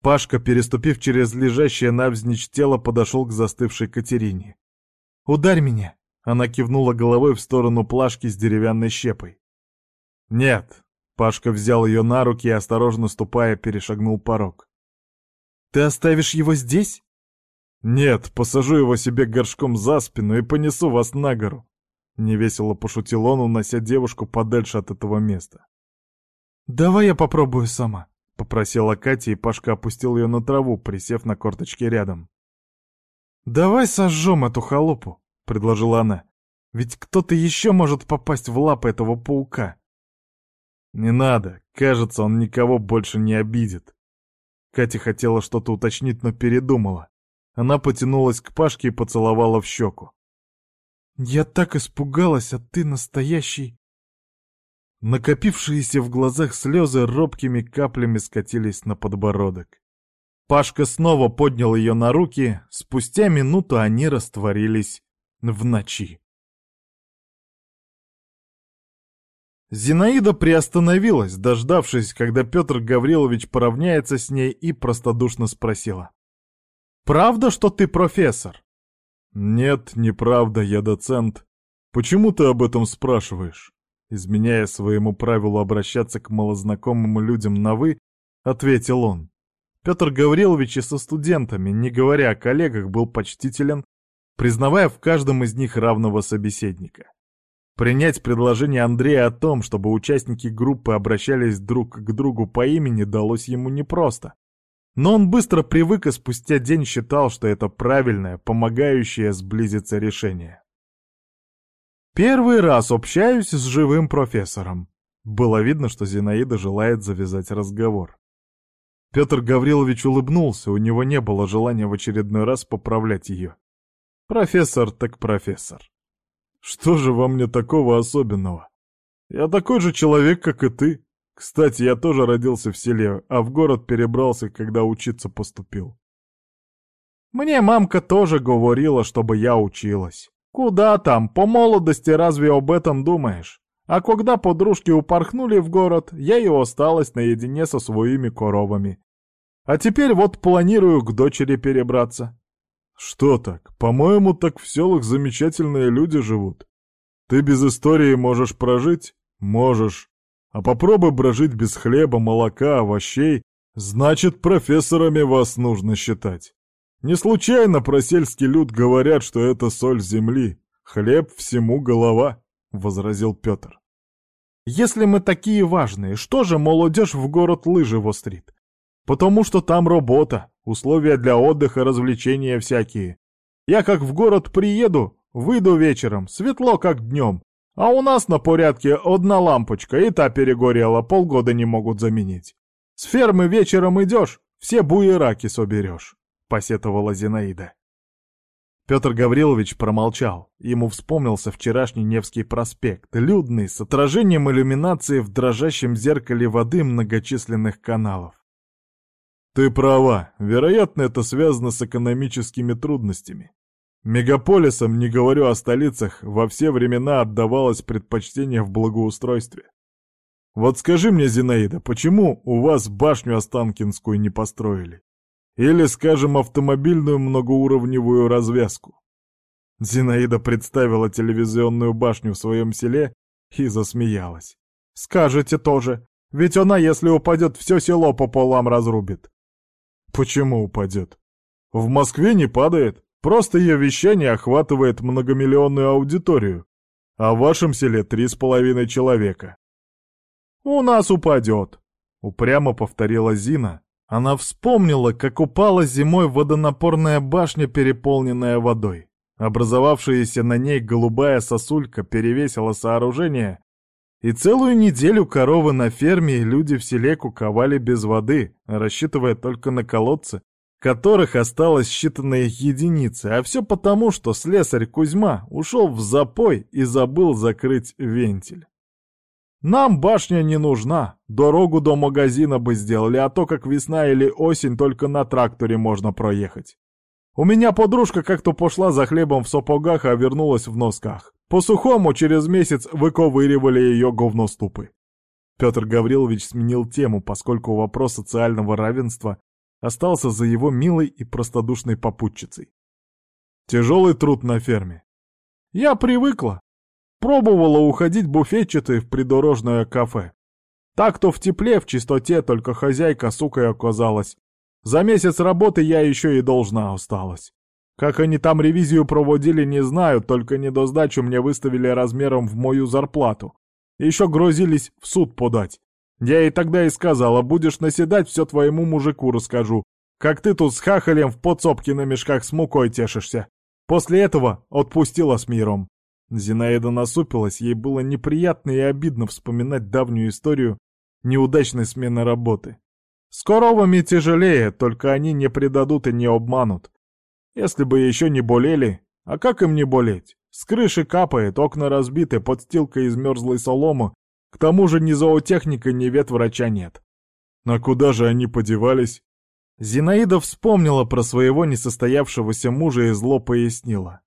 Пашка, переступив через лежащее навзничь тело, подошел к застывшей Катерине. «Ударь меня!» — она кивнула головой в сторону плашки с деревянной щепой. «Нет!» — Пашка взял ее на руки и, осторожно ступая, перешагнул порог. «Ты оставишь его здесь?» «Нет, посажу его себе горшком за спину и понесу вас на гору!» Невесело пошутил он, унося девушку подальше от этого места. «Давай я попробую сама», — попросила Катя, и Пашка опустил ее на траву, присев на корточке рядом. «Давай сожжем эту халупу», — предложила она. «Ведь кто-то еще может попасть в лапы этого паука». «Не надо. Кажется, он никого больше не обидит». Катя хотела что-то уточнить, но передумала. Она потянулась к Пашке и поцеловала в щеку. «Я так испугалась, а ты настоящий...» Накопившиеся в глазах слезы робкими каплями скатились на подбородок. Пашка снова поднял ее на руки, спустя минуту они растворились в ночи. Зинаида приостановилась, дождавшись, когда Петр Гаврилович поравняется с ней и простодушно спросила. «Правда, что ты профессор?» «Нет, неправда, я доцент. Почему ты об этом спрашиваешь?» Изменяя своему правилу обращаться к малознакомым людям на «вы», ответил он. Петр Гаврилович и со студентами, не говоря о коллегах, был почтителен, признавая в каждом из них равного собеседника. Принять предложение Андрея о том, чтобы участники группы обращались друг к другу по имени, далось ему непросто. Но он быстро привык и спустя день считал, что это правильное, помогающее сблизиться решение. «Первый раз общаюсь с живым профессором». Было видно, что Зинаида желает завязать разговор. Петр Гаврилович улыбнулся, у него не было желания в очередной раз поправлять ее. Профессор так профессор. Что же во мне такого особенного? Я такой же человек, как и ты. Кстати, я тоже родился в селе, а в город перебрался, когда учиться поступил. Мне мамка тоже говорила, чтобы я училась. Куда там, по молодости разве об этом думаешь? А когда подружки упорхнули в город, я и осталась наедине со своими коровами. А теперь вот планирую к дочери перебраться. Что так? По-моему, так в селах замечательные люди живут. Ты без истории можешь прожить? Можешь. А попробуй прожить без хлеба, молока, овощей. Значит, профессорами вас нужно считать. Не случайно про сельский люд говорят, что это соль земли. Хлеб всему голова, — возразил Петр. Если мы такие важные, что же молодежь в город лыжи вострит? Потому что там работа, условия для отдыха, развлечения всякие. Я как в город приеду, выйду вечером, светло как днем, а у нас на порядке одна лампочка, и та перегорела, полгода не могут заменить. С фермы вечером идешь, все буераки соберешь, — посетовала Зинаида. Петр Гаврилович промолчал. Ему вспомнился вчерашний Невский проспект, людный, с отражением иллюминации в дрожащем зеркале воды многочисленных каналов. «Ты права. Вероятно, это связано с экономическими трудностями. Мегаполисам, не говорю о столицах, во все времена отдавалось предпочтение в благоустройстве. Вот скажи мне, Зинаида, почему у вас башню Останкинскую не построили? Или, скажем, автомобильную многоуровневую развязку. Зинаида представила телевизионную башню в своем селе и засмеялась. «Скажете тоже, ведь она, если упадет, все село пополам разрубит». «Почему упадет?» «В Москве не падает, просто ее вещание охватывает многомиллионную аудиторию, а в вашем селе три с половиной человека». «У нас упадет», — упрямо повторила Зина. Она вспомнила, как упала зимой водонапорная башня, переполненная водой. Образовавшаяся на ней голубая сосулька перевесила сооружение, и целую неделю коровы на ферме и люди в селе куковали без воды, рассчитывая только на колодцы, которых осталось считанные единицы, а все потому, что слесарь Кузьма ушел в запой и забыл закрыть вентиль. Нам башня не нужна, дорогу до магазина бы сделали, а то как весна или осень только на тракторе можно проехать. У меня подружка как-то пошла за хлебом в сапогах, а вернулась в носках. По-сухому через месяц выковыривали ее говноступы. Петр Гаврилович сменил тему, поскольку вопрос социального равенства остался за его милой и простодушной попутчицей. Тяжелый труд на ферме. Я привыкла. Пробовала уходить буфетчатой в придорожное кафе. Так-то в тепле, в чистоте, только хозяйка сукой оказалась. За месяц работы я еще и должна осталась. Как они там ревизию проводили, не знаю, только недосдачу мне выставили размером в мою зарплату. Еще грозились в суд подать. Я ей тогда и сказала, будешь наседать, все твоему мужику расскажу. Как ты тут с хахалем в подсобке на мешках с мукой тешишься. После этого отпустила с миром. Зинаида насупилась, ей было неприятно и обидно вспоминать давнюю историю неудачной смены работы. С коровами тяжелее, только они не предадут и не обманут. Если бы еще не болели, а как им не болеть? С крыши капает, окна разбиты, подстилка из мерзлой соломы, к тому же ни зоотехника, ни ветврача нет. А куда же они подевались? Зинаида вспомнила про своего несостоявшегося мужа и зло пояснила.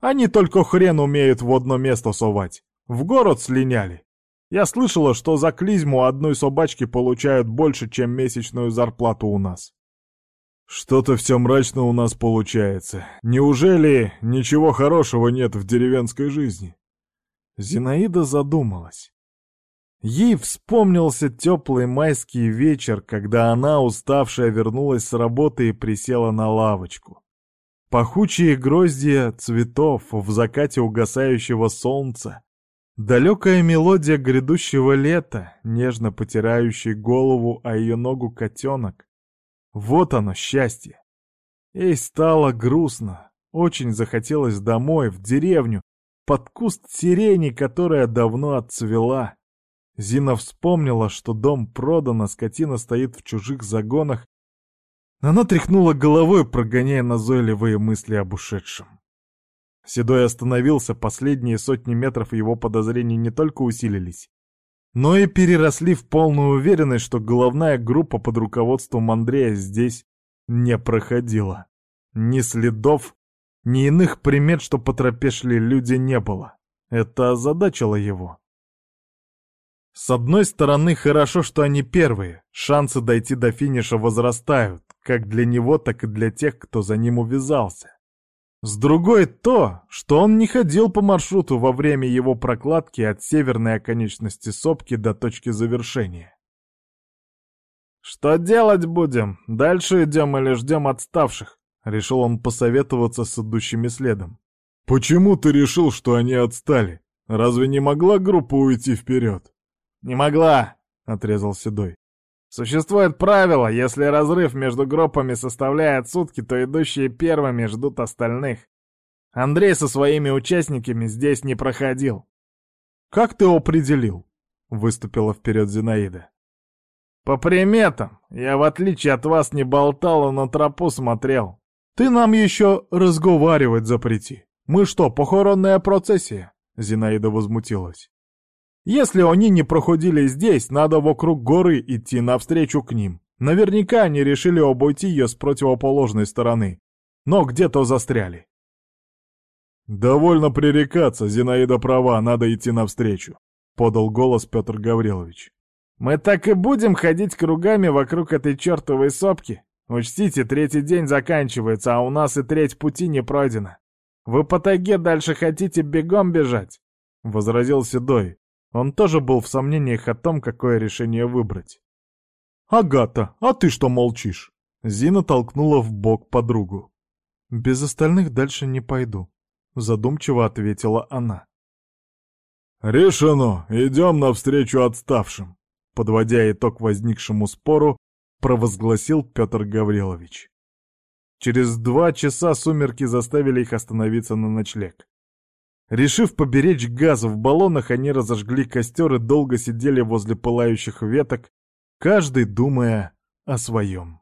Они только хрен умеют в одно место совать. В город слиняли. Я слышала, что за клизму одной собачки получают больше, чем месячную зарплату у нас. Что-то все мрачно у нас получается. Неужели ничего хорошего нет в деревенской жизни? Зинаида задумалась. Ей вспомнился теплый майский вечер, когда она, уставшая, вернулась с работы и присела на лавочку. Пахучие гроздья цветов в закате угасающего солнца, далекая мелодия грядущего лета, нежно потирающий голову о ее ногу котенок, вот оно, счастье. Ей стало грустно. Очень захотелось домой, в деревню, под куст сирени, которая давно отцвела. Зина вспомнила, что дом продан, а скотина стоит в чужих загонах. Она тряхнула головой, прогоняя назойливые мысли об ушедшем. Седой остановился, последние сотни метров его подозрений не только усилились, но и переросли в полную уверенность, что головная группа под руководством Андрея здесь не проходила. Ни следов, ни иных примет, что по тропе шли люди, не было. Это озадачило его. С одной стороны, хорошо, что они первые. Шансы дойти до финиша возрастают, как для него, так и для тех, кто за ним увязался. С другой то, что он не ходил по маршруту во время его прокладки от северной оконечности сопки до точки завершения. «Что делать будем? Дальше идем или ждем отставших?» — решил он посоветоваться с идущими следом. «Почему ты решил, что они отстали? Разве не могла группа уйти вперед?» «Не могла», — отрезал Седой. Существует правило, если разрыв между группами составляет сутки, то идущие первыми ждут остальных. Андрей со своими участниками здесь не проходил. «Как ты определил?» — выступила вперед Зинаида. «По приметам. Я, в отличие от вас, не болтал, а на тропу смотрел. Ты нам еще разговаривать запрети. Мы что, похоронная процессия?» Зинаида возмутилась. Если они не проходили здесь, надо вокруг горы идти навстречу к ним. Наверняка они решили обойти ее с противоположной стороны. Но где-то застряли. «Довольно пререкаться, Зинаида права, надо идти навстречу», — подал голос Петр Гаврилович. «Мы так и будем ходить кругами вокруг этой чертовой сопки?» Учтите, третий день заканчивается, а у нас и треть пути не пройдена. Вы по тайге дальше хотите бегом бежать?» — возразил Седой. Он тоже был в сомнениях о том, какое решение выбрать. «Агата, а ты что молчишь?» Зина толкнула в бок подругу. «Без остальных дальше не пойду», — задумчиво ответила она. «Решено, идем навстречу отставшим», — подводя итог возникшему спору, провозгласил Петр Гаврилович. Через два часа сумерки заставили их остановиться на ночлег. Решив поберечь газ в баллонах, они разожгли костер и долго сидели возле пылающих веток, каждый думая о своем.